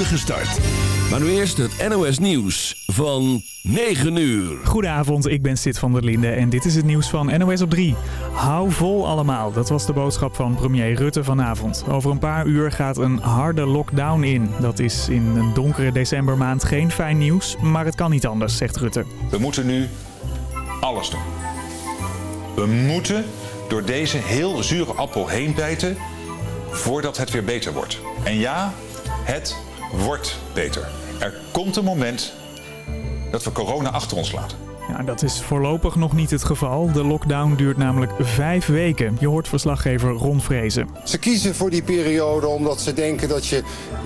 spoedige start. Maar nu eerst het NOS Nieuws van 9 uur. Goedenavond, ik ben Sid van der Linde en dit is het nieuws van NOS op 3. Hou vol allemaal, dat was de boodschap van premier Rutte vanavond. Over een paar uur gaat een harde lockdown in. Dat is in een donkere decembermaand geen fijn nieuws, maar het kan niet anders, zegt Rutte. We moeten nu alles doen. We moeten door deze heel zure appel heen bijten voordat het weer beter wordt. En ja, het wordt beter. Er komt een moment dat we corona achter ons laten. Ja, dat is voorlopig nog niet het geval. De lockdown duurt namelijk vijf weken. Je hoort verslaggever Ron Vrezen. Ze kiezen voor die periode omdat ze denken dat je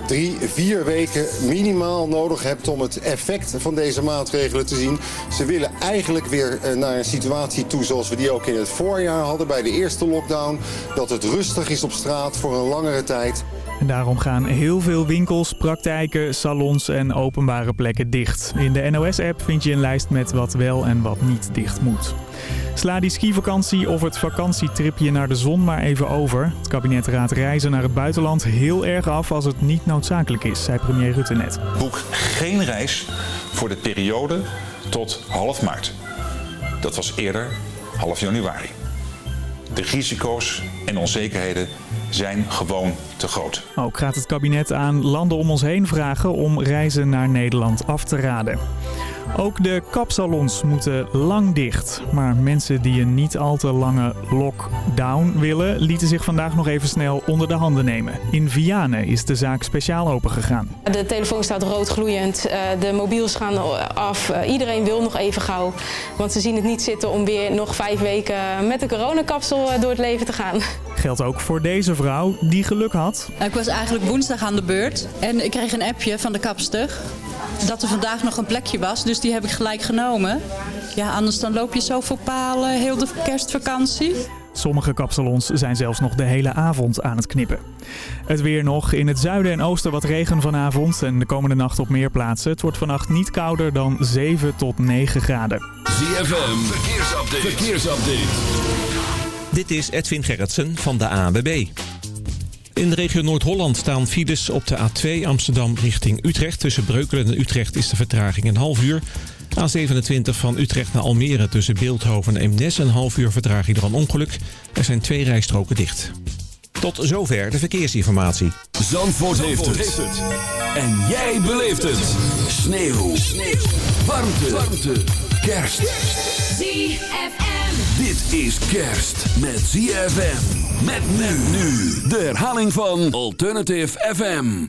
drie, vier weken minimaal nodig hebt om het effect van deze maatregelen te zien. Ze willen eigenlijk weer eh, naar een situatie toe zoals we die ook in het voorjaar hadden bij de eerste lockdown. Dat het rustig is op straat voor een langere tijd. En daarom gaan heel veel winkels, praktijken, salons en openbare plekken dicht. In de NOS-app vind je een lijst met wat wel en wat niet dicht moet. Sla die skivakantie of het vakantietripje naar de zon maar even over. Het kabinet raadt reizen naar het buitenland heel erg af als het niet noodzakelijk is, zei premier Rutte net. Boek geen reis voor de periode tot half maart. Dat was eerder half januari. De risico's en onzekerheden zijn gewoon te groot. Ook gaat het kabinet aan landen om ons heen vragen om reizen naar Nederland af te raden. Ook de kapsalons moeten lang dicht. Maar mensen die een niet al te lange lockdown willen... lieten zich vandaag nog even snel onder de handen nemen. In Vianen is de zaak speciaal opengegaan. De telefoon staat rood gloeiend, eh, de mobiels gaan af. Eh, iedereen wil nog even gauw. Want ze zien het niet zitten om weer nog vijf weken met de coronakapsel eh, door het leven te gaan. Geldt ook voor deze vrouw die geluk had. Ik was eigenlijk woensdag aan de beurt en ik kreeg een appje van de kapster dat er vandaag nog een plekje was. Dus die heb ik gelijk genomen. Ja, anders dan loop je zo voor palen heel de kerstvakantie. Sommige kapsalons zijn zelfs nog de hele avond aan het knippen. Het weer nog. In het zuiden en oosten wat regen vanavond en de komende nacht op meer plaatsen. Het wordt vannacht niet kouder dan 7 tot 9 graden. ZFM, verkeersupdate. verkeersupdate. Dit is Edwin Gerritsen van de ANWB. In de regio Noord-Holland staan files op de A2 Amsterdam richting Utrecht. Tussen Breukelen en Utrecht is de vertraging een half uur. A27 van Utrecht naar Almere tussen Beeldhoven en Eemnes een half uur vertraging door een ongeluk. Er zijn twee rijstroken dicht. Tot zover de verkeersinformatie. Zandvoort, heeft, het. En jij beleeft het. Sneeuw. Sneeuw. Warmte. Warmte. Kerst. ZFM. Dit is kerst met ZFM. Met men nu. De herhaling van Alternative FM.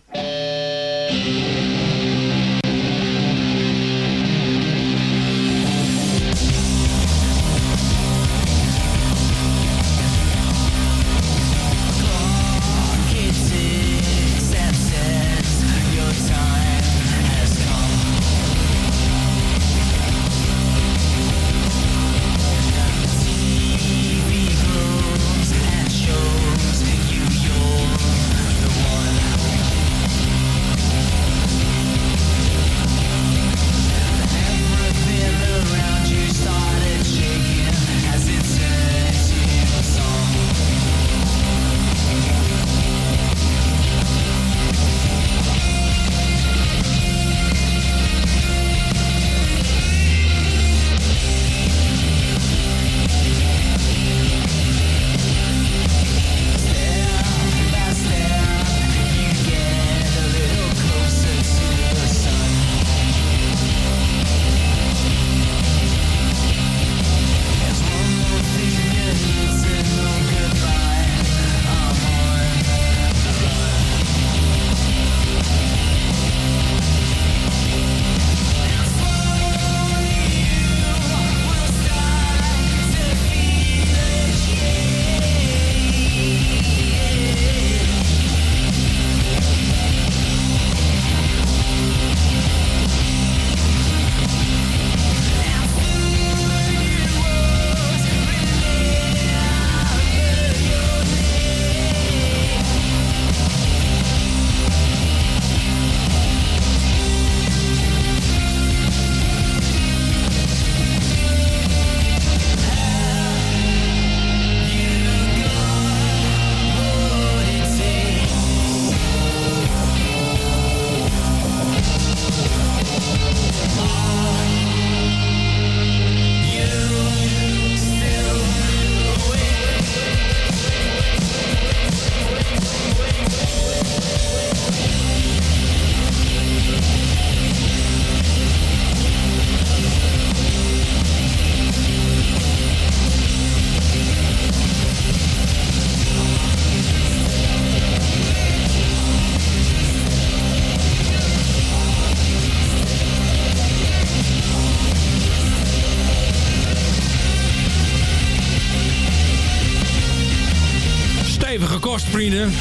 Vrienden.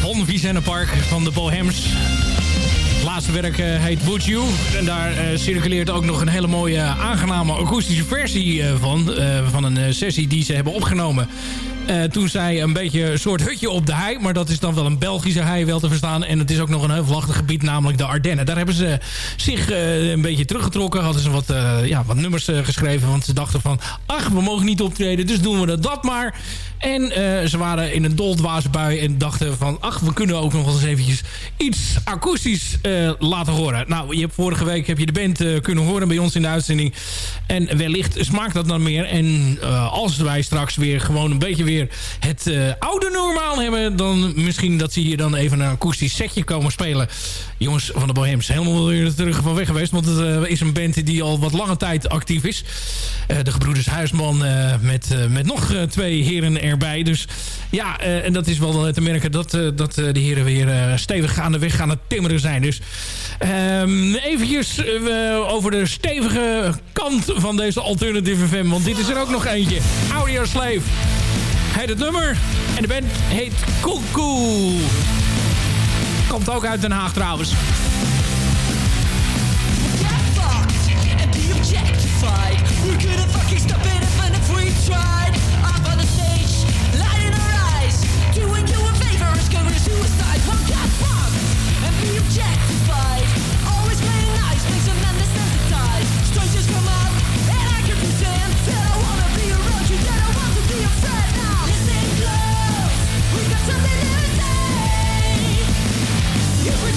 Von Park van de Bohems. Het laatste werk uh, heet Would You. En daar uh, circuleert ook nog een hele mooie, aangename akoestische versie uh, van. van een sessie die ze hebben opgenomen toen zij een beetje een soort hutje op de hei. Maar dat is dan wel een Belgische hei wel te verstaan. En het is ook nog een heuvelachtig gebied, namelijk de Ardennen. Daar hebben ze zich een beetje teruggetrokken. Hadden ze wat, ja, wat nummers geschreven. Want ze dachten van, ach, we mogen niet optreden. Dus doen we dat maar. En ze waren in een doldwaze bui. En dachten van, ach, we kunnen ook nog eens eventjes iets akoestisch laten horen. Nou, je hebt vorige week heb je de band kunnen horen bij ons in de uitzending. En wellicht smaakt dat dan meer. En als wij straks weer gewoon een beetje weer het oude normaal hebben... dan misschien dat ze hier dan even een akoestisch setje komen spelen. Jongens van de Bohems, helemaal weer terug van weg geweest. Want het is een band die al wat lange tijd actief is. De gebroeders Huisman met, met nog twee heren erbij. Dus ja, en dat is wel te merken dat, dat de heren weer stevig aan de weg gaan het timmeren zijn. Dus um, eventjes over de stevige kant van deze Alternative FM. Want dit is er ook nog eentje. Audio Slave heet het nummer. En de band heet Cuckoo. Komt ook uit Den Haag trouwens.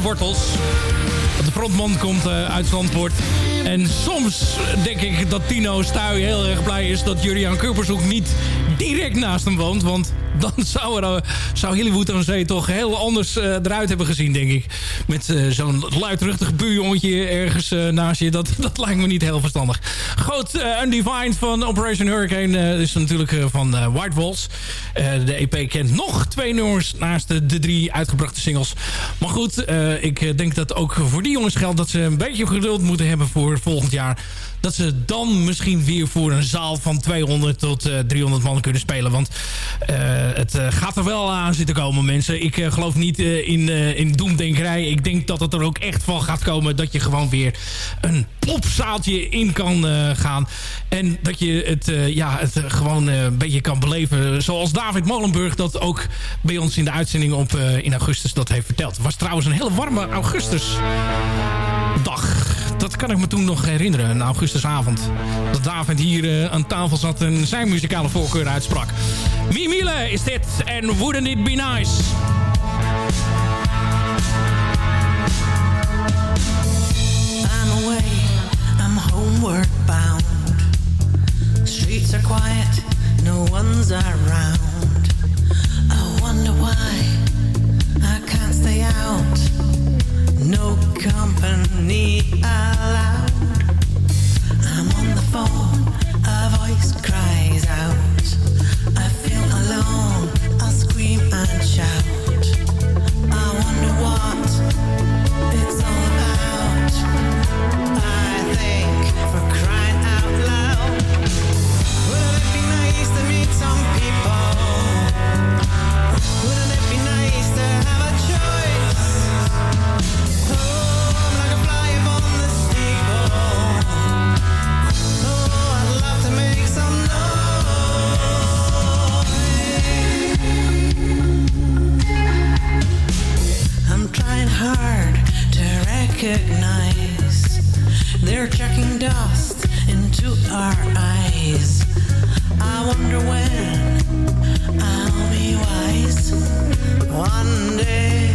Wortels. De frontman komt eh, uit Zandvoort. En soms denk ik dat Tino Stuy heel erg blij is... dat Juriaan Kurpershoek niet direct naast hem woont. Want dan zou, er, eh, zou Hollywood aan Zee toch heel anders eh, eruit hebben gezien, denk ik. Met eh, zo'n luidruchtig buurjongetje ergens naast je. Dat, dat lijkt me niet heel verstandig. Goed, Undefined van Operation Hurricane is natuurlijk van White Walls. De EP kent nog twee nummers naast de, de drie uitgebrachte singles. Maar goed, ik denk dat ook voor die jongens geldt... dat ze een beetje geduld moeten hebben voor volgend jaar dat ze dan misschien weer voor een zaal van 200 tot eh, 300 man kunnen spelen. Want het eh, gaat er wel aan zitten komen, mensen. Ik eh, geloof niet eh, in, eh, in doemdenkerij. Ik denk dat het er ook echt van gaat komen dat je gewoon weer een popzaaltje in kan eh, gaan. En dat je het, eh, ja, het eh, gewoon eh, een beetje kan beleven. Zoals David Molenburg dat ook bij ons in de uitzending op, eh, in augustus dat heeft verteld. Het was trouwens een hele warme augustusdag. Dat kan ik me toen nog herinneren, een augustusavond. Dat David hier eh, aan tafel zat en zijn muzikale voorkeur uitsprak. Mimile is dit en Wouldn't It Be Nice? I'm away, I'm homeward bound. Streets are quiet, no one's around. I wonder why I can't stay out. No company allowed. I'm on the phone, a voice cries out. I feel alone, I'll scream and shout. I wonder what it's all about. I think for crying out loud. Wouldn't it be nice to meet some people? Wouldn't it be nice hard to recognize. They're chucking dust into our eyes. I wonder when I'll be wise. One day.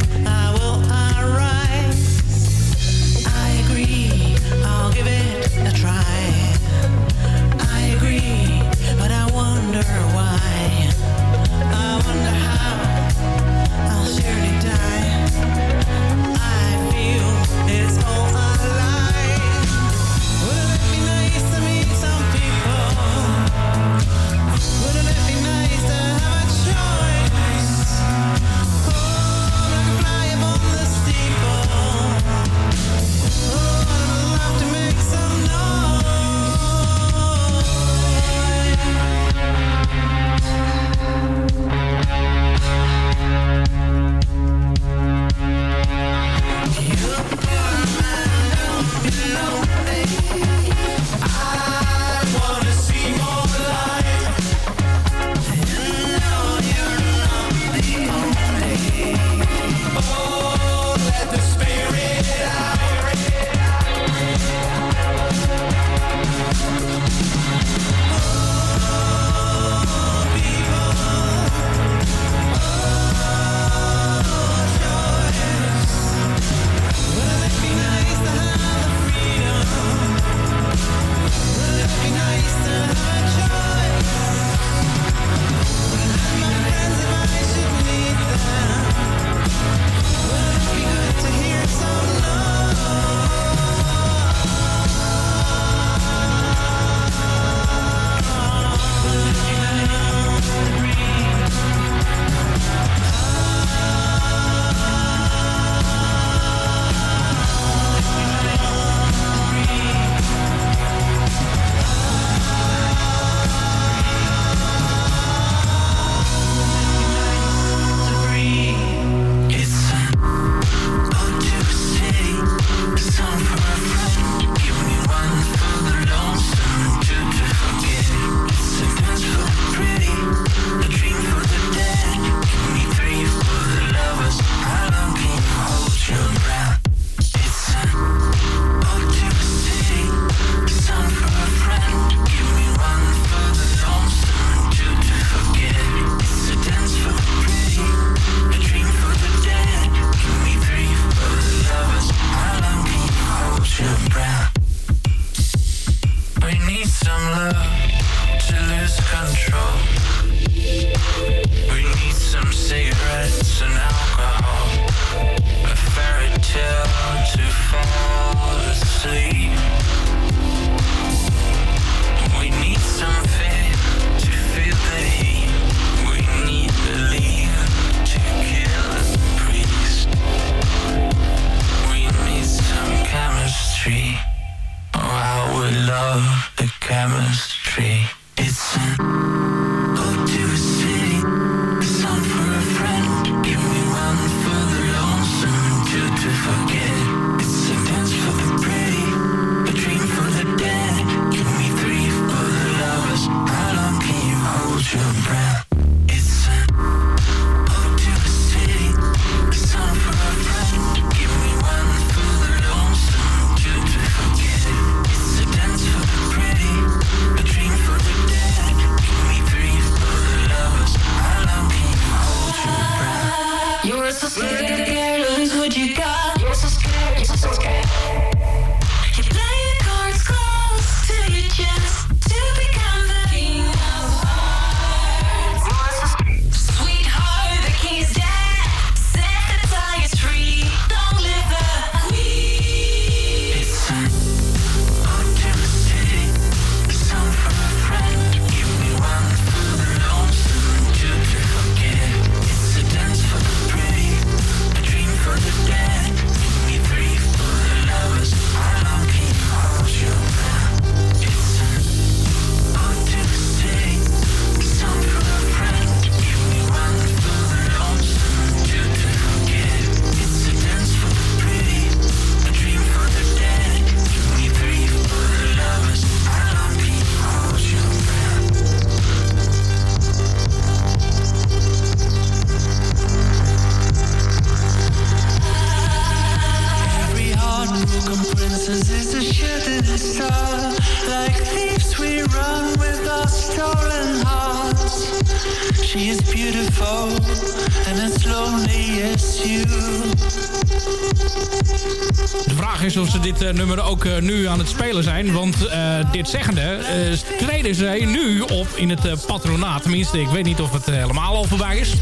In het eh, patronaat. Tenminste, ik weet niet of het eh, helemaal al voorbij is.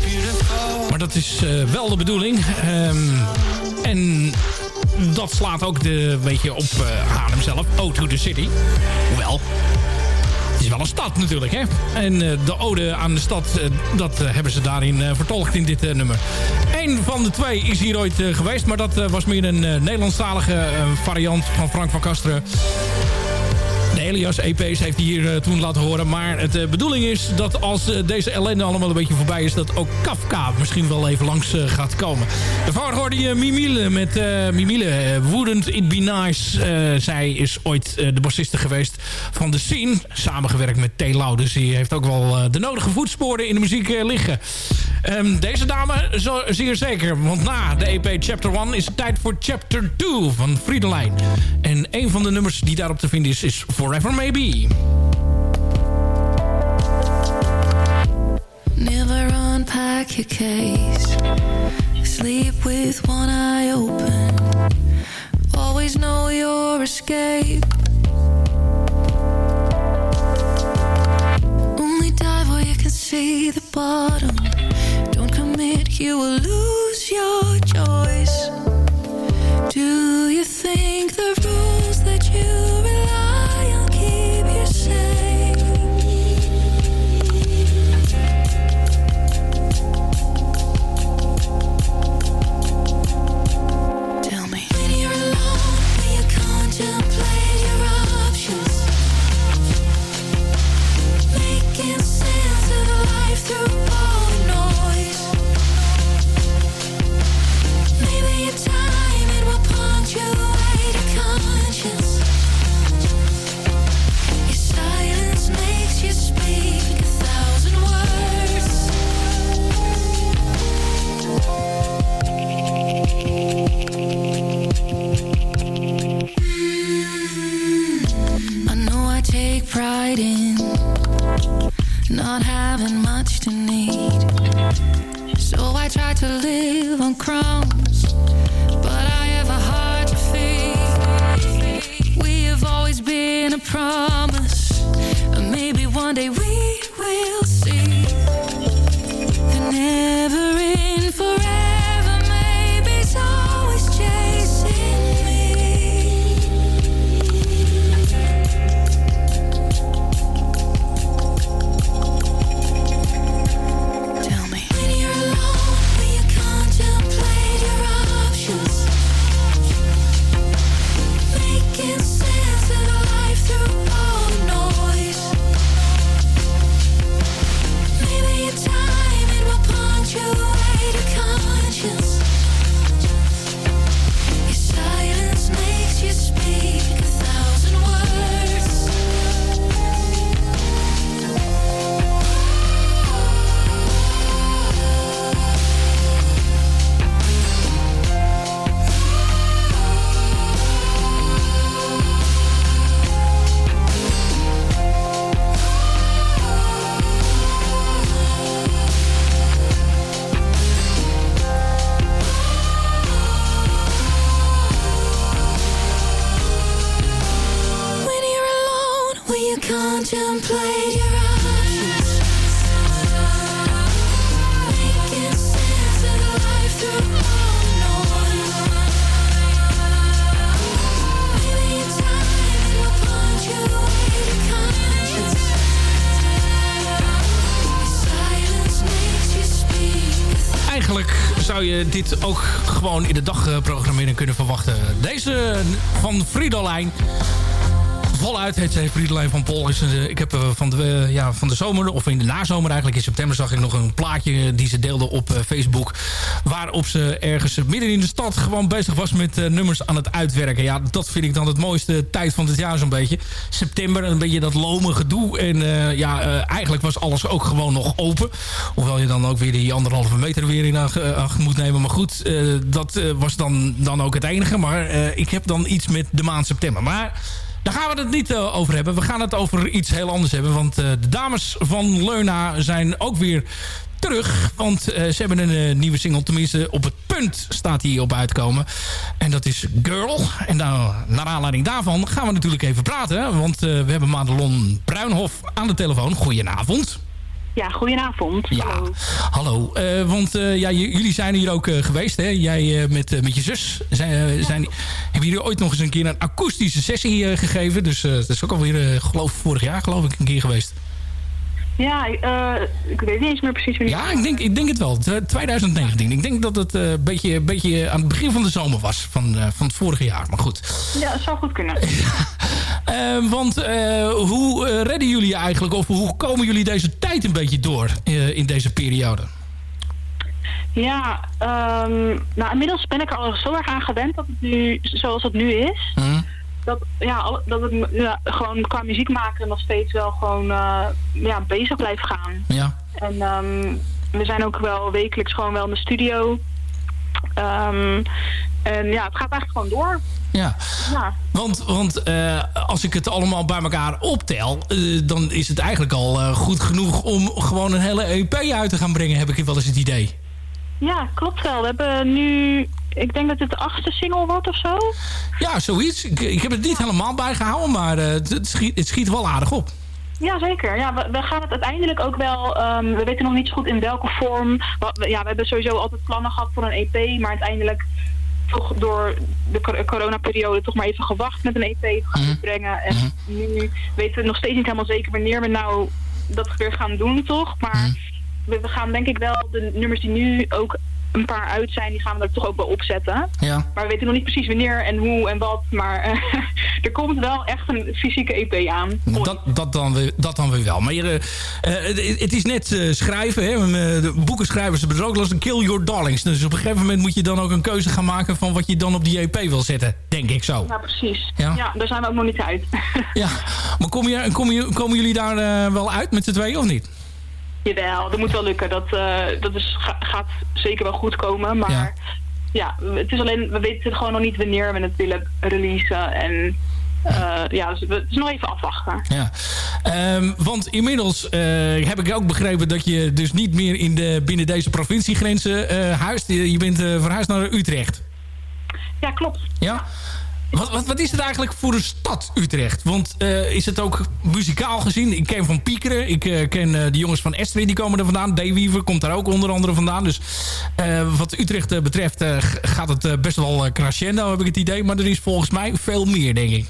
Maar dat is eh, wel de bedoeling. Ehm, en dat slaat ook de beetje op Haarlem zelf. O to the city. Hoewel, het is wel een stad natuurlijk, hè? En de ode aan de stad, dat hebben ze daarin vertolkt in dit nummer. Eén van de twee is hier ooit geweest, maar dat was meer een Nederlandstalige variant van Frank van Kasteren. De Elias EP's heeft hij hier eh, toen laten horen. Maar de bedoeling is dat als eh, deze ellende allemaal een beetje voorbij is... dat ook Kafka misschien wel even langs eh, gaat komen. Daarvoor hoorde je Mimile met eh, Mimile. eh, Wouldn't It Be Nice. Eh, zij is ooit eh, de bassiste geweest van The Scene. Samengewerkt met T. Lau. Dus die heeft ook wel eh, de nodige voetsporen in de muziek eh, liggen. Ehm, deze dame zo, zeer zeker. Want na de EP Chapter 1 is het tijd voor Chapter 2 van Friedelijn. En een van de nummers die daarop te vinden is, is Forever Maybe. Never unpack your case. Sleep with one eye open. Always know your escape. Only dive where you can see the bottom. You will lose your choice. Do you think the rules that you not having much to need. So I try to live on crumbs, but I have a heart to feed. We have always been a promise, maybe one day we ook gewoon in de dagprogrammering kunnen verwachten. Deze van Fridolijn. Voluit heet ze Friedelijn van Pol. Is, eh, ik heb eh, van, de, eh, ja, van de zomer, of in de nazomer eigenlijk, in september zag ik nog een plaatje die ze deelde op eh, Facebook. Waarop ze ergens midden in de stad gewoon bezig was met eh, nummers aan het uitwerken. Ja, dat vind ik dan het mooiste tijd van het jaar zo'n beetje. September, een beetje dat lome gedoe. En eh, ja, eh, eigenlijk was alles ook gewoon nog open. Hoewel je dan ook weer die anderhalve meter weer in acht, eh, moet nemen. Maar goed, eh, dat eh, was dan, dan ook het enige. Maar eh, ik heb dan iets met de maand september. Maar... Daar gaan we het niet eh, over hebben. We gaan het over iets heel anders hebben. Want eh, de dames van Leuna zijn ook weer terug. Want eh, ze hebben een nieuwe single. Tenminste, op het punt staat die op uitkomen. En dat is Girl. En nou, naar aanleiding daarvan gaan we natuurlijk even praten. Want we hebben Madelon Bruinhof aan de telefoon. Goedenavond. Ja, goedenavond. Ja, Hallo. hallo. Eh, want eh, ja, jullie zijn hier ook eh, geweest, hè? Jij met, met je zus. Zijn, zijn, hebben jullie ooit nog eens een keer een akoestische sessie gegeven? Dus dat is ook alweer, geloof vorig jaar geloof ik, een keer geweest. Ja, eh, ik weet niet eens meer precies wanneer. Ja, ik denk, ik denk het wel. Tw- 2019. Ik denk dat het een uh, beetje, beetje aan het begin van de zomer was. Van, eh, van het vorige jaar. Maar goed. Ja, dat zou goed kunnen. Eh, want eh, hoe eh, redden jullie je eigenlijk? Of hoe komen jullie deze tijd een beetje door eh, in deze periode? Ja, ehm, nou inmiddels ben ik er al zo erg aan gewend dat het nu, zoals het nu is, Hm? Dat, ja, dat het ja, gewoon qua muziek maken nog steeds wel gewoon eh, ja, bezig blijft gaan. Ja. En ehm, we zijn ook wel wekelijks gewoon wel in de studio. Ehm, en ja, het gaat eigenlijk gewoon door. Ja. Ja. Want, want eh, als ik het allemaal bij elkaar optel... eh, dan is het eigenlijk al goed genoeg om gewoon een hele EP uit te gaan brengen... heb ik wel eens het idee. Ja, klopt wel. We hebben nu, ik denk dat het de achtste single wordt of zo. Ja, zoiets. Ik, ik heb het niet helemaal bijgehouden, maar eh, het, schiet, het schiet wel aardig op. Ja, zeker. Ja, we, we gaan het uiteindelijk ook wel... ehm, we weten nog niet zo goed in welke vorm. We- Ja, we hebben sowieso altijd plannen gehad voor een EP. Maar uiteindelijk toch door de cor- coronaperiode toch maar even gewacht met een EP te gaan uitbrengen. En nu weten we nog steeds niet helemaal zeker wanneer we nou dat weer gaan doen, toch? Maar we, we gaan denk ik wel de nummers die nu ook een paar uit zijn, die gaan we er toch ook wel opzetten. Ja. Maar we weten nog niet precies wanneer en hoe en wat. Maar eh, er komt wel echt een fysieke EP aan. Dat, dat, dan, weer- dat dan weer wel. Maar je, eh, eh, het, het is net schrijven. Hè? De boekenschrijvers hebben er ook last van Kill Your Darlings. Dus op een gegeven moment moet je dan ook een keuze gaan maken... van wat je dan op die EP wil zetten. Denk ik zo. Ja, precies. Ja? Ja, daar zijn we ook nog niet uit. Ja. Maar kom je, kom je, komen jullie daar wel uit met z'n tweeën of niet? Jawel, dat moet wel lukken. Dat, eh, dat is, ga- gaat zeker wel goed komen. Maar Ja. ja. het is alleen, we weten gewoon nog niet wanneer we het willen releasen. En eh, ja, dus we- het is nog even afwachten. Ja. Ehm, want inmiddels eh, heb ik ook begrepen dat je dus niet meer in de, binnen deze provinciegrenzen huist. Je, bent verhuisd naar Utrecht. Ja, klopt. Ja? Wat, wat, wat is het eigenlijk voor een stad, Utrecht? Want eh, is het ook muzikaal gezien? Ik ken Van Piekeren, ik eh, ken eh, de jongens van Estrid, die komen er vandaan. Dayweaver komt daar ook onder andere vandaan. Dus wat Utrecht betreft gaat het best wel crescendo, heb ik het idee. Maar er is volgens mij veel meer, denk ik.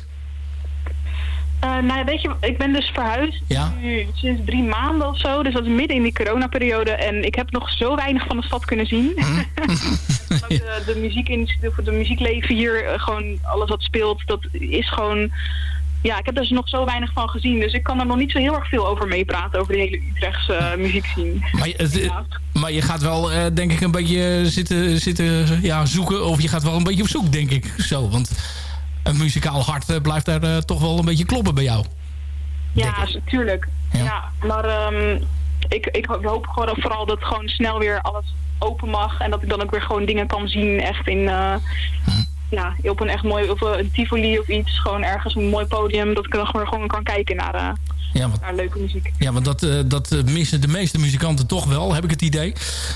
Eh, nou, weet je, ik ben dus verhuisd Ja. nu sinds drie maanden of zo. Dus dat is midden in die coronaperiode. En ik heb nog zo weinig van de stad kunnen zien. Ook de, de, muziekindustrie, of de muziekleven hier, eh, gewoon alles wat speelt, dat is gewoon... Ja, ik heb er dus nog zo weinig van gezien. Dus ik kan er nog niet zo heel erg veel over meepraten, over de hele Utrechtse uh, muziekscene. Maar, je- het- maar je gaat wel, eh, denk ik, een beetje zitten, zitten ja, zoeken. Of je gaat wel een beetje op zoek, denk ik. Zo, want een muzikaal hart eh, blijft daar eh, toch wel een beetje kloppen bij jou. Ja, s- tuurlijk. Ja, maar ehm, ik, ik ho- hoop gewoon vooral dat gewoon snel weer alles open mag. En dat ik dan ook weer gewoon dingen kan zien echt in... eh, Ja, op een echt mooi, of een Tivoli of iets, gewoon ergens een mooi podium, dat ik dan gewoon, gewoon kan kijken naar, Ja, want, naar leuke muziek. ja, want dat, eh, dat eh, missen de meeste muzikanten toch wel, heb ik het idee.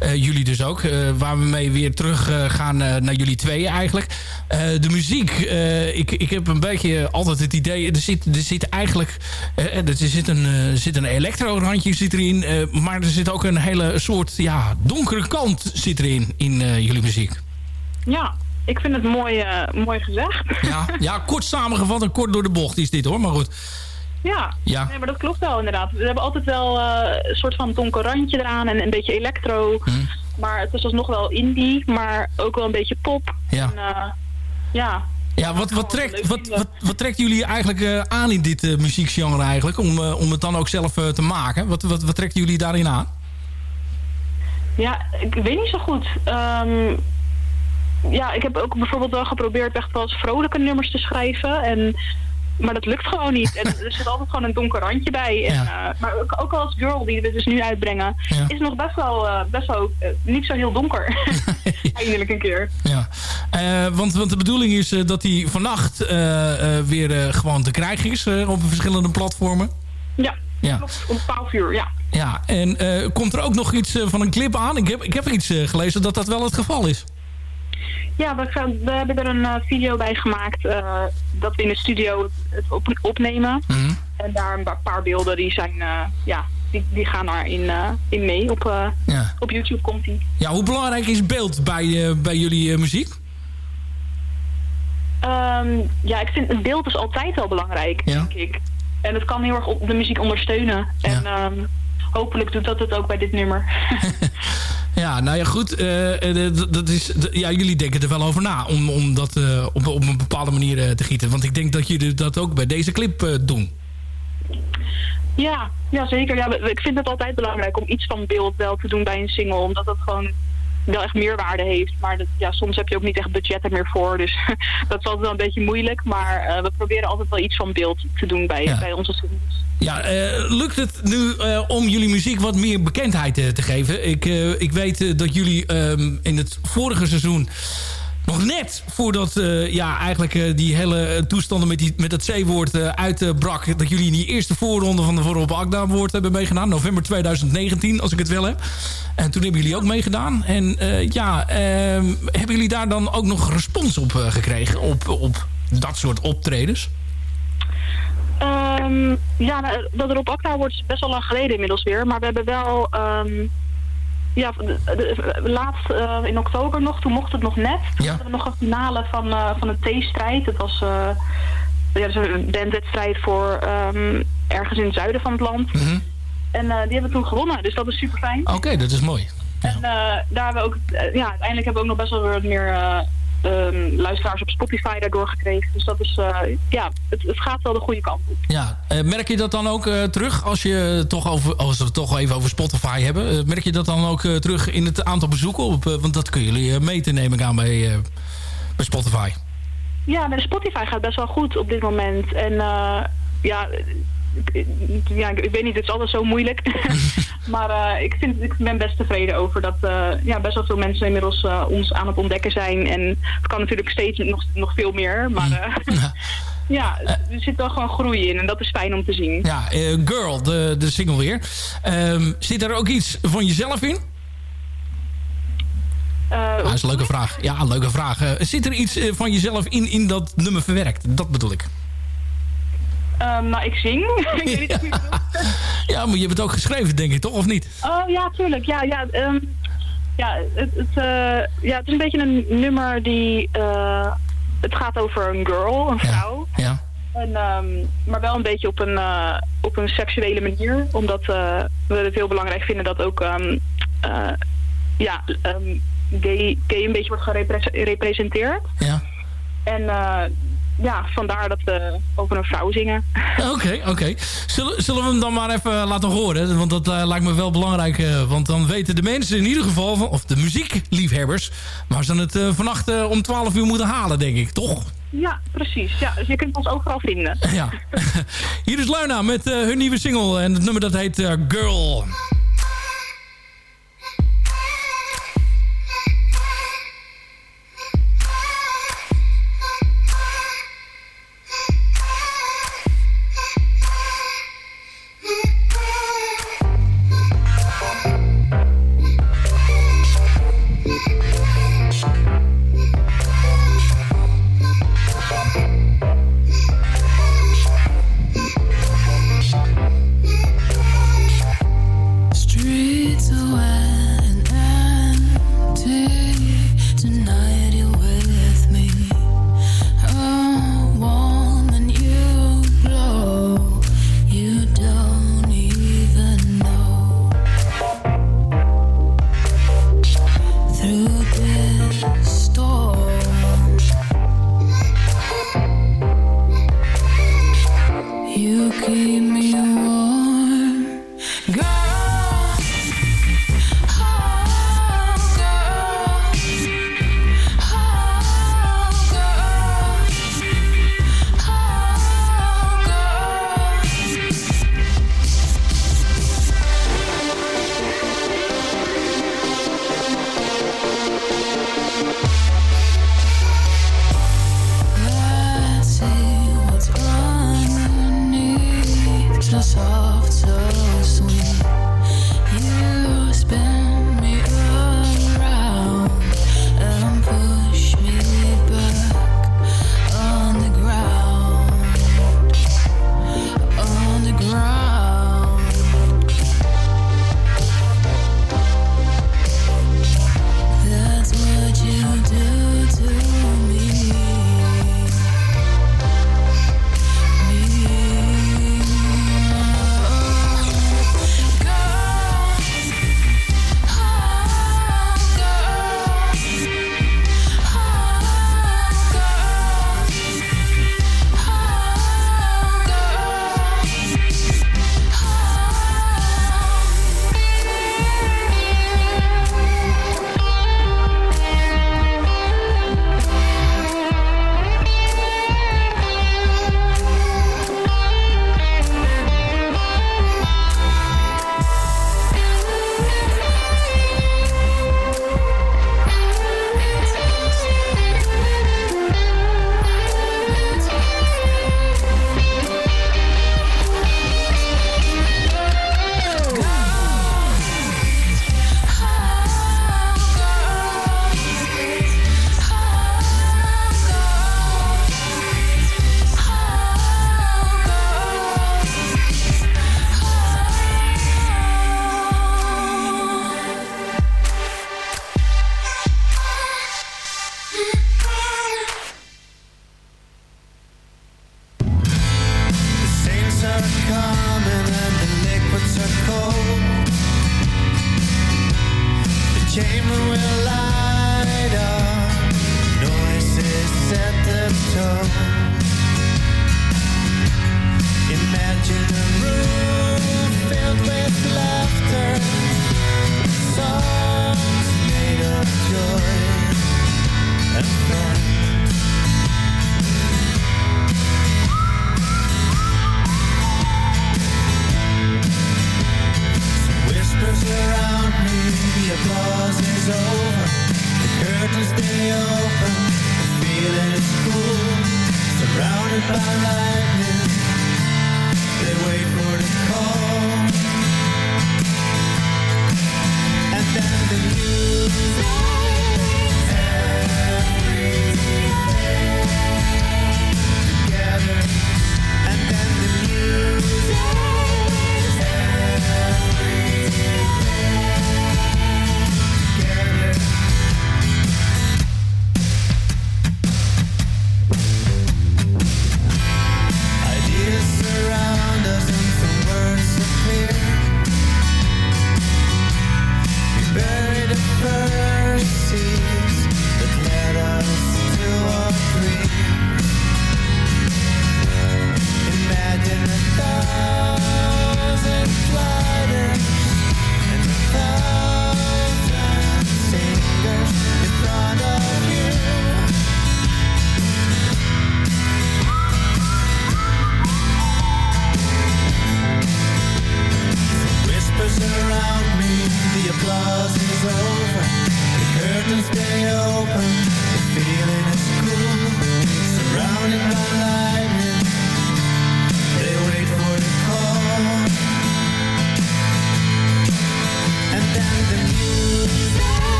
Eh, jullie dus ook. waar we mee weer terug gaan naar jullie tweeën eigenlijk. De muziek, ik, ik heb een beetje altijd het idee... Er zit, er zit eigenlijk... er zit een, zit een elektro-randje zit erin. maar er zit ook een hele soort ja, donkere kant zit erin in jullie muziek. Ja, ik vind het mooi, mooi gezegd. Ja, ja, kort samengevat en kort door de bocht is dit hoor, maar goed. Ja, Ja. Nee, maar dat klopt wel inderdaad. We hebben altijd wel eh, een soort van donker randje eraan en een beetje elektro. Maar het is alsnog wel indie, maar ook wel een beetje pop. Ja. En, eh, ja. Ja, wat, wat, trekt, wat, wat, wat trekt jullie eigenlijk eh, aan in dit muziekgenre eigenlijk? Om, om het dan ook zelf te maken? Wat, wat, wat trekt jullie daarin aan? Ja, ik weet niet zo goed. Ehm, ja, ik heb ook bijvoorbeeld wel geprobeerd echt wel eens vrolijke nummers te schrijven. En, maar dat lukt gewoon niet. En er zit altijd gewoon een donker randje bij. En, eh, maar ook, ook al als Girl, die we dus nu uitbrengen, Ja. is nog best wel, eh, best wel eh, niet zo heel donker. Eindelijk een keer. Ja, want, want de bedoeling is dat die vannacht weer gewoon te krijgen is op verschillende platformen. Ja, Ja. Om 12 uur, ja. Ja, en komt er ook nog iets van een clip aan? Ik heb, ik heb iets gelezen dat dat wel het geval is. Ja, we, gaan, we hebben er een eh, video bij gemaakt eh, dat we in de studio het op, opnemen. Mhm. En daar een paar beelden die zijn, eh, ja, die, die gaan daarin eh, in mee. Op, Ja. op YouTube komt die. Ja, hoe belangrijk is beeld bij, bij jullie muziek? Ehm, ja, ik vind het beeld is altijd wel belangrijk, Ja. denk ik. En het kan heel erg op de muziek ondersteunen. En ehm, hopelijk doet dat het ook bij dit nummer. Ja, nou ja, goed. eh, eh, dat is, ja, jullie denken er wel over na om, om dat eh, op, op een bepaalde manier te gieten. Want ik denk dat jullie dat ook bij deze clip doen. Ja, ja zeker. Ja, ik vind het altijd belangrijk om iets van beeld wel te doen bij een single. Omdat dat gewoon wel echt meerwaarde heeft. Maar dat, ja, soms heb je ook niet echt budget er meer voor. Dus dat is altijd wel een beetje moeilijk. Maar eh, we proberen altijd wel iets van beeld te doen bij, Ja. bij onze singles. Ja, eh, lukt het nu eh, om jullie muziek wat meer bekendheid te geven? Ik, ik weet dat jullie ehm, in het vorige seizoen... nog net voordat eh, ja, eigenlijk eh, die hele toestanden met, die, met dat C-woord eh, uitbrak... dat jullie in die eerste voorronde van de Voorop Akda woord hebben meegedaan. November 2019, als ik het wel heb. En toen hebben jullie ook meegedaan. En ja, ehm, hebben jullie daar dan ook nog respons op gekregen? Op, op dat soort optredens? Ehm, ja, nou, dat er op Akda wordt best wel lang geleden inmiddels weer. Maar we hebben wel... ehm, ja, de, de- laatst eh, in oktober nog, toen mocht het nog net. Toen hadden we nog een finale van, eh, van een theestrijd. Het was eh, ja, dus een bandwedstrijd voor ehm, ergens in het zuiden van het land. En eh, die hebben we toen gewonnen, dus dat is super fijn. Oké, dat is mooi. En daar hebben we ook, ja, uiteindelijk hebben we ook nog best wel weer wat meer eh, ehm, luisteraars op Spotify daardoor gekregen. Dus dat is, eh, ja, het, het gaat wel de goede kant op. Ja, eh, merk je dat dan ook eh, terug als, je toch over, als we het toch even over Spotify hebben? merk je dat dan ook terug in het aantal bezoeken? Op, want dat kun jullie meten, neem ik aan, bij, bij Spotify. Ja, met Spotify gaat best wel goed op dit moment. En ja, ja, ik, weet niet, het is altijd zo moeilijk. maar eh, ik, vind, ik ben best tevreden over dat eh, ja, best wel veel mensen inmiddels eh, ons aan het ontdekken zijn. En het kan natuurlijk steeds nog, nog veel meer. Maar eh, ja, er zit wel gewoon groei in en dat is fijn om te zien. Ja, Girl, de, de single weer. Ehm, zit er ook iets van jezelf in? Dat is een leuke vraag. Ja, een leuke vraag. Zit er iets van jezelf in, in dat nummer verwerkt? Dat bedoel ik. Ehm, nou, ik zing. ik weet niet. Ja, maar je hebt het ook geschreven, denk ik, toch? Of niet? Oh ja, tuurlijk. Ja, ja, ehm, ja, het, het, eh, ja, het is een beetje een nummer die... eh, het gaat over een girl, een vrouw. Ja. En, ehm, maar wel een beetje op een, eh, op een seksuele manier. Omdat we het heel belangrijk vinden dat ook ja, gay, gay een beetje wordt gerepresenteerd. Ja. En ja, vandaar dat we over een vrouw zingen. Oké, oké. Zullen, zullen we hem dan maar even laten horen? Want dat eh, lijkt me wel belangrijk. eh, want dan weten de mensen in ieder geval, van, of de muziekliefhebbers... waar ze het eh, vannacht eh, om 12 uur moeten halen, denk ik. Toch? Ja, precies. Ja, dus je kunt ons overal vinden. Ja. Hier is Luna met eh, hun nieuwe single. En het nummer dat heet eh, Girl.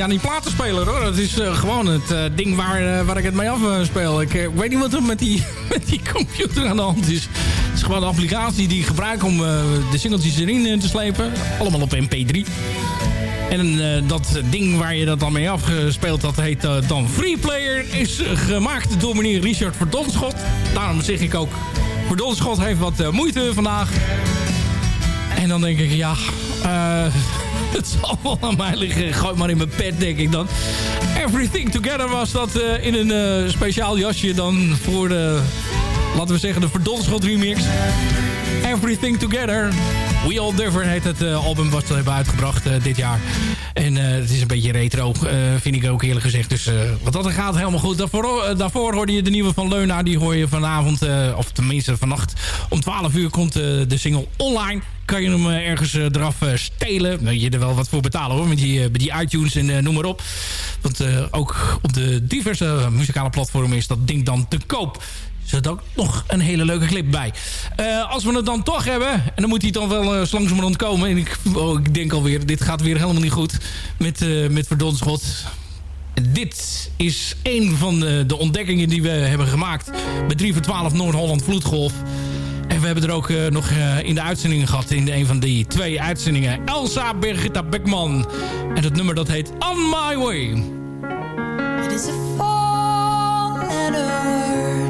Niet aan die platenspeler hoor. Dat is eh, gewoon het eh, ding waar, eh, waar ik het mee afspeel. Ik, ik weet niet wat er met die, met die computer aan de hand is. Het is gewoon een applicatie die ik gebruik om de singeltjes erin te slepen. Allemaal op mp3. En dat ding waar je dat dan mee afgespeeld dat heet dan Freeplayer. Is eh, gemaakt door meneer Richard Verdonschot. Daarom zeg ik ook, Verdonschot heeft wat moeite vandaag. En dan denk ik, ja, het zal wel aan mij liggen. Gooi maar in mijn pet, denk ik dan. Everything Together was dat eh, in een eh, speciaal jasje dan voor de, laten we zeggen, de Verdonschot remix. Everything Together. We All Different heet het eh, album wat we hebben uitgebracht eh, dit jaar. En eh, het is een beetje retro, vind ik ook eerlijk gezegd. Dus wat dat gaat, helemaal goed. Daarvoor, daarvoor hoorde je de nieuwe van Leuna. Die hoor je vanavond, of tenminste vannacht. Om 12 uur komt de single online. Kan je hem ergens eraf stelen. Je er wel wat voor betalen hoor. Met die, met die iTunes en noem maar op. Want ook op de diverse muzikale platformen is dat ding dan te koop zit ook nog een hele leuke clip bij. Eh, als we het dan toch hebben... en dan moet hij dan wel uh, langzamerhand komen... en ik, oh, ik denk alweer, dit gaat weer helemaal niet goed... met, uh, met Verdonschot. Dit is een van de, de, ontdekkingen die we hebben gemaakt... bij 3 voor 12 Noord-Holland Vloedgolf. En we hebben er ook nog in de uitzendingen gehad... in een van die twee uitzendingen. Elsa Birgitta Beckman. En het nummer dat heet On My Way. It is a fall and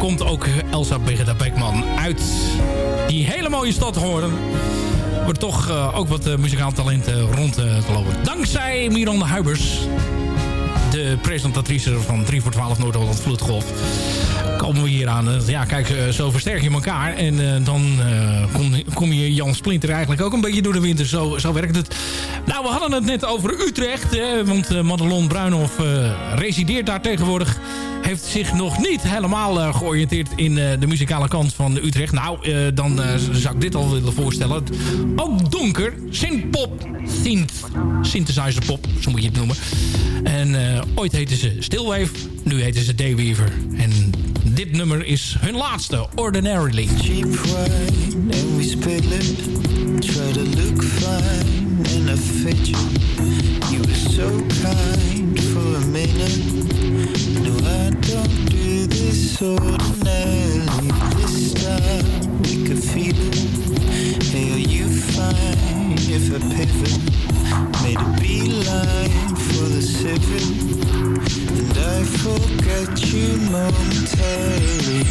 komt ook Elsa Begeda Beckman uit die hele mooie stad horen. Wordt toch eh, ook wat uh, muzikaal talent uh, rond te lopen. Dankzij Miranda Huibers, de presentatrice van 3 voor 12 Noord-Holland Vloedgolf komen we hier aan. Ja, kijk, zo versterk je elkaar. En dan kom, je Jan Splinter eigenlijk ook een beetje door de winter. Zo, zo werkt het. Nou, we hadden het net over Utrecht. Hè, want Madelon Bruinhoff resideert daar tegenwoordig. Heeft zich nog niet helemaal georiënteerd in de muzikale kant van Utrecht. Nou, dan zou ik dit al willen voorstellen. Ook donker. Synthpop. Synth. Synthesizer pop, zo moet je het noemen. En ooit heette ze Stillwave. Nu heten ze Dayweaver. En dit nummer is hun laatste, Ordinarily. Cheap wine and. Try to look fine in a. You were so No, I don't do this ordinarily. This time we could feel it. Hey, are you fine if I pivot? Made a beeline for the. And I forget you momentarily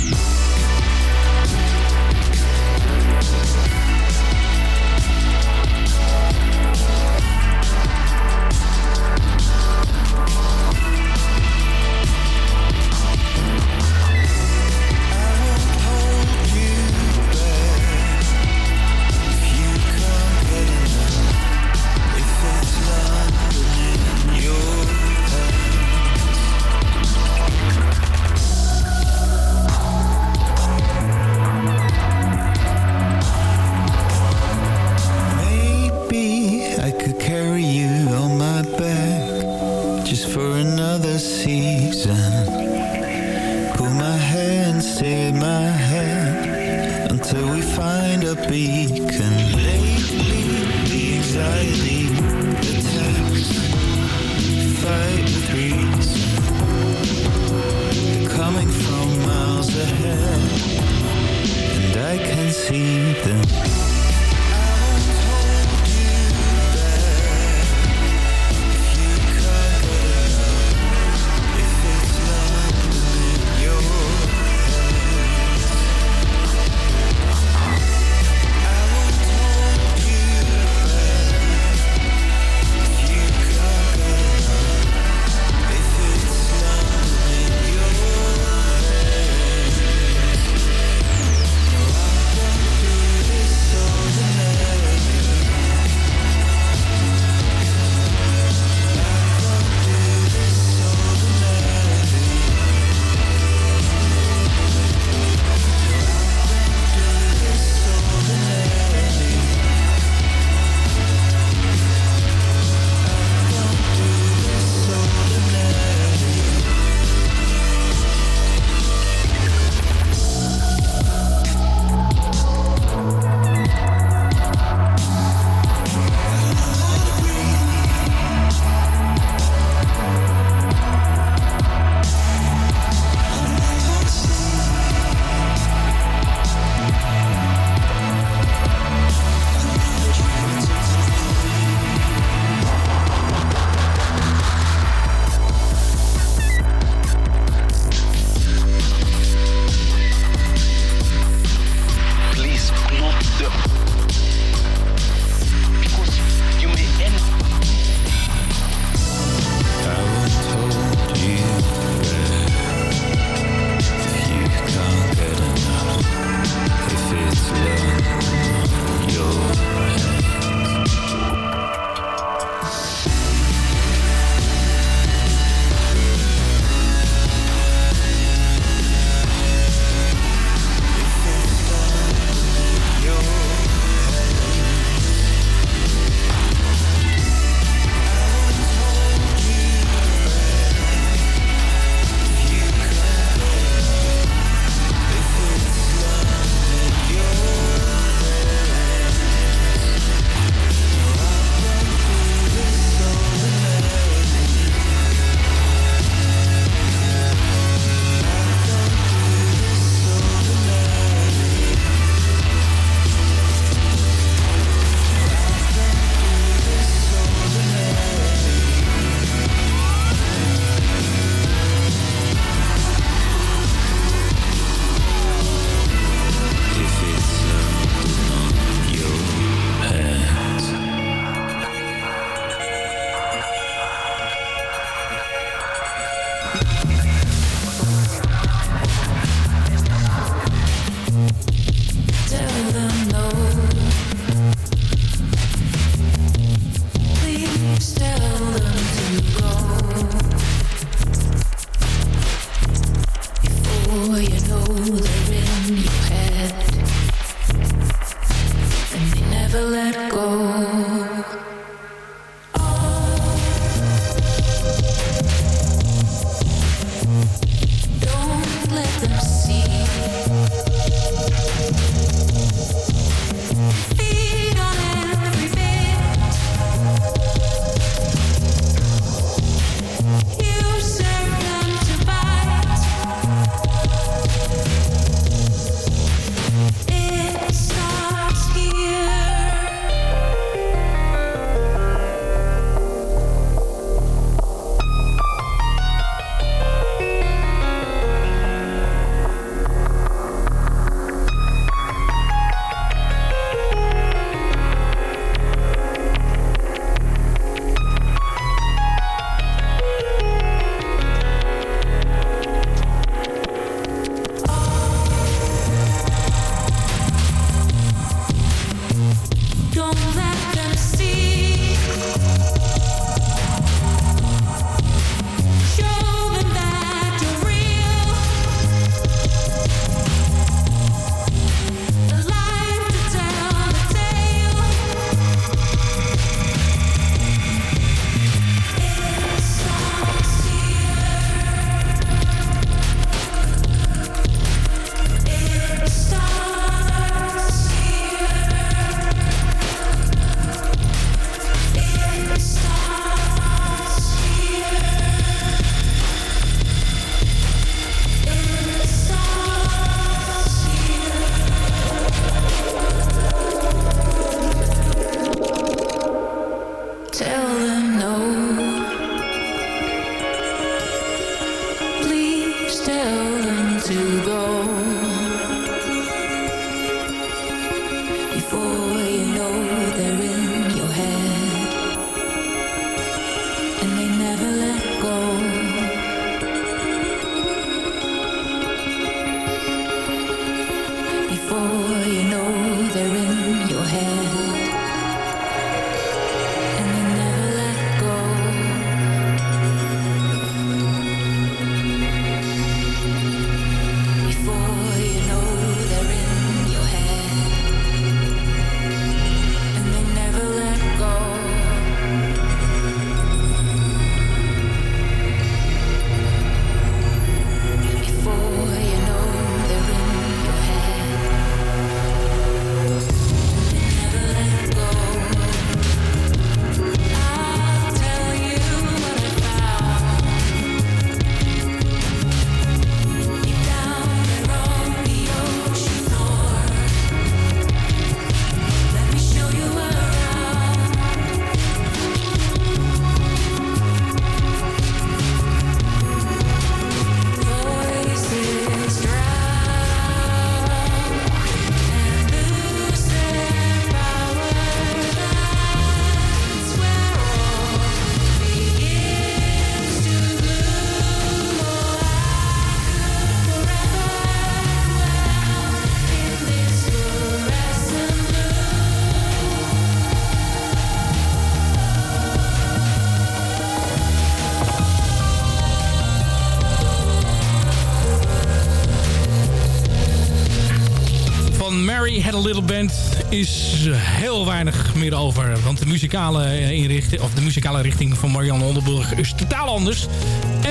Mary Had a Little Band is heel weinig meer over. Want de muzikale, inrichting, of de muzikale richting van Marianne Onderburg is totaal anders.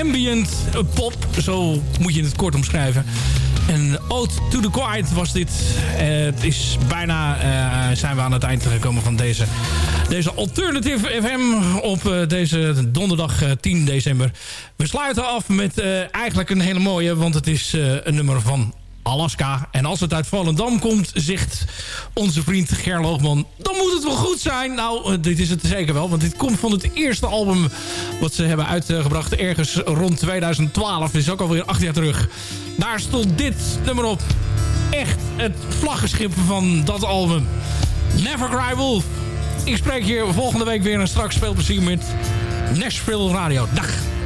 Ambient pop, zo moet je het kort omschrijven. En Ode to the Quiet was dit. Eh, het is bijna, eh, zijn we aan het eind gekomen van deze, deze Alternative FM op eh, deze donderdag eh, 10 december. We sluiten af met eh, eigenlijk een hele mooie, want het is eh, een nummer van Alaska. En als het uit Volendam komt, zegt onze vriend Ger Loogman... dan moet het wel goed zijn. Nou, eh, dit is het zeker wel. Want dit komt van het eerste album wat ze hebben uitgebracht... ergens rond 2012. is ook alweer acht jaar terug. Daar stond dit nummer op. Echt het vlaggenschip van dat album. Never Cry Wolf. Ik spreek je volgende week weer en straks speelplezier met Nashville Radio. Dag.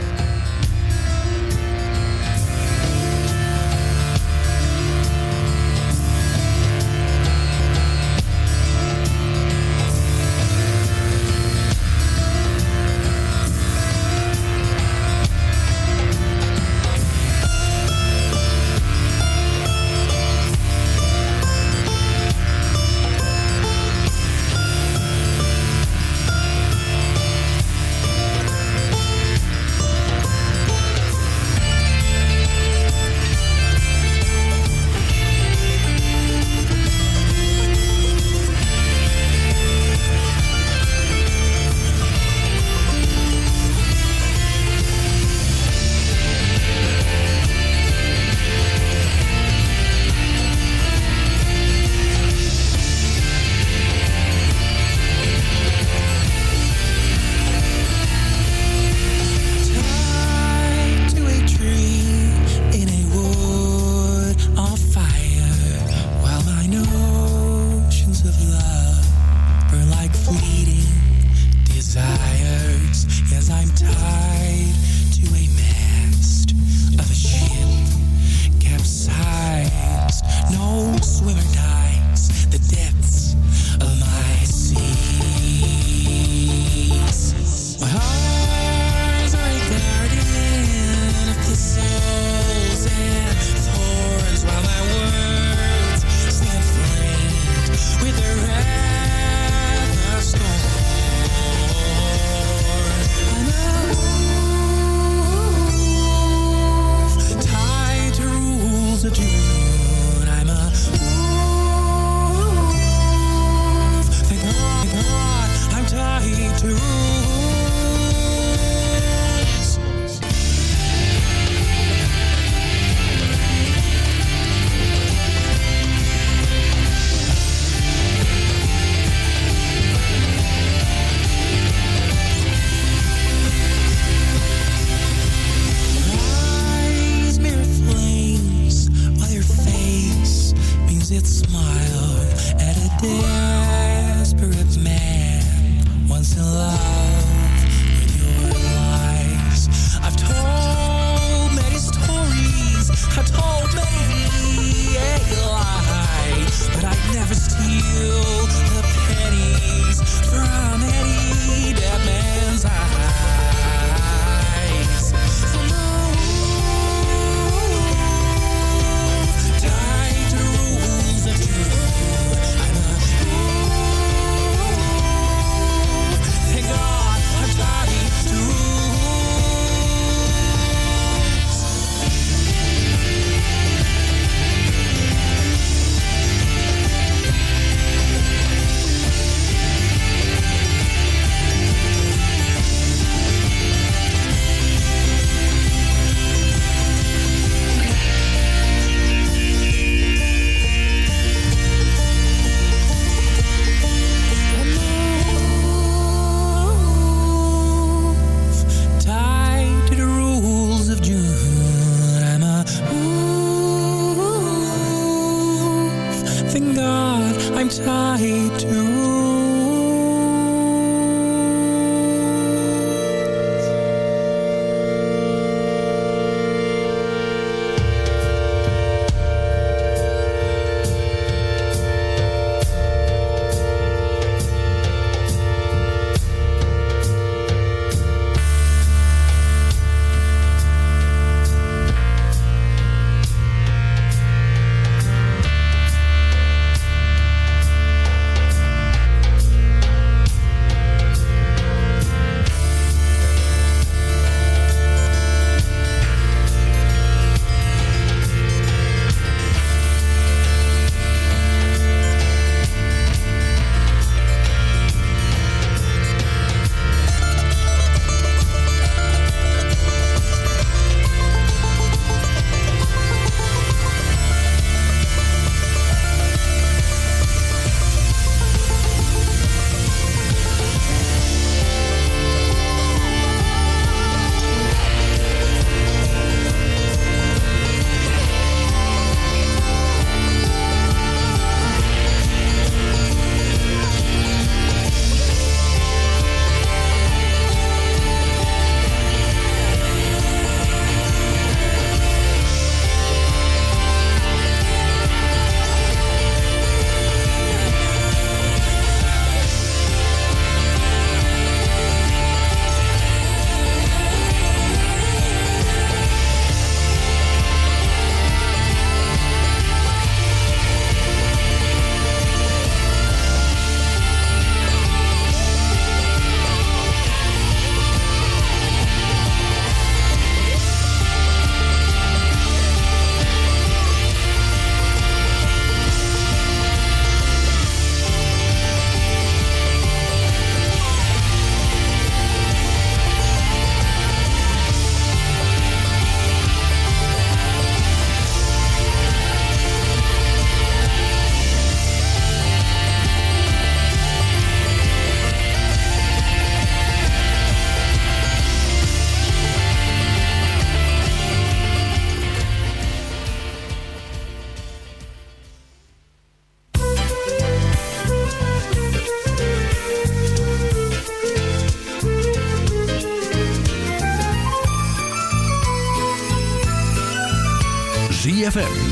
will